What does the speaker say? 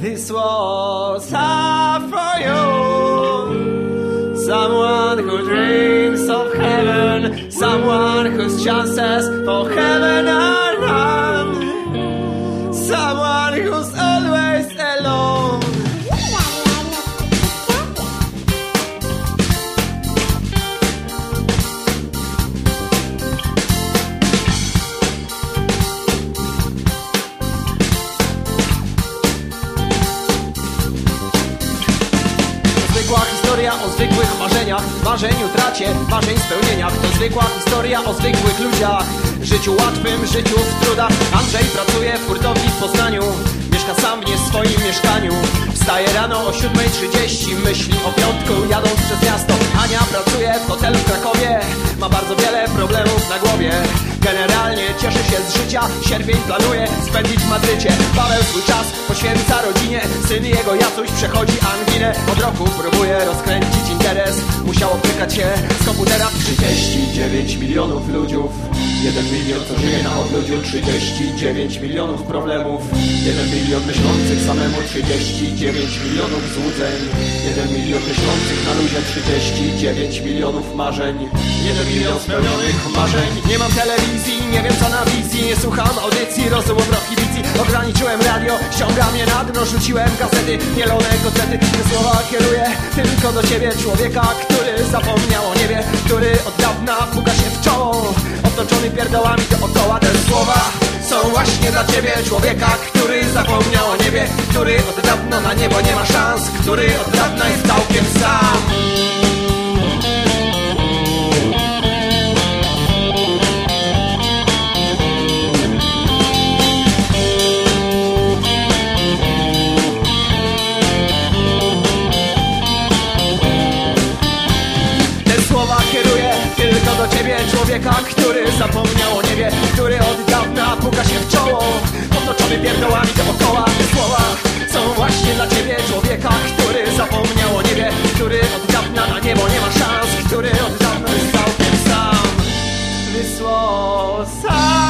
This was all for you. Someone who dreams of heaven, someone whose chances for heaven are Zwykła historia o zwykłych marzeniach, marzeń utracie, marzeń spełnieniach. To zwykła historia o zwykłych ludziach, życiu łatwym, życiu w trudach. Andrzej pracuje w hurtowni w Poznaniu, mieszka sam w nie swoim mieszkaniu. Wstaje rano o 7.30, myśli o piątku, jadąc przez miasto. Ania pracuje w hotelu w Krakowie, ma bardzo wiele problemów na głowie. Generalnie cieszy się z życia, sierpień planuje spędzić w Madrycie. Paweł swój czas poświęca rodzinie, syn jego Jacuś przechodzi anginę. Od roku próbuje rozkręcić interes, musiał opykać się z komputera. 39 milionów ludziów, 1 milion co żyje na odludziu, 39 milionów problemów, 1 milion myślących samemu, 39 milionów złudzeń, 1 milion myślących na luzie, 39 milionów marzeń, 1 milion spełnionych marzeń. Nie mam telewizji, nie wiem co na wizji, nie słucham audycji, rozum o prohibicji, ograniczyłem radio, ściągam je na dno, rzuciłem gazety, mielone kotlety, te słowa kieruję tylko do ciebie, człowieka, który zapomniał o niebie, który od dawna puka się w czoło, otoczony pierdołami dookoła, te słowa są właśnie dla ciebie, człowieka, który zapomniał o niebie, który od dawna na niebo nie ma szans, który od dawna jest całkiem sam. Ciebie Człowieka, który zapomniał o niebie Który od dawna puka się w czoło. Otoczony pierdołami dookoła Te słowa są właśnie dla ciebie Człowieka, który zapomniał o niebie Który od dawna na niebo nie ma szans Który od dawna jest całkiem sam. This was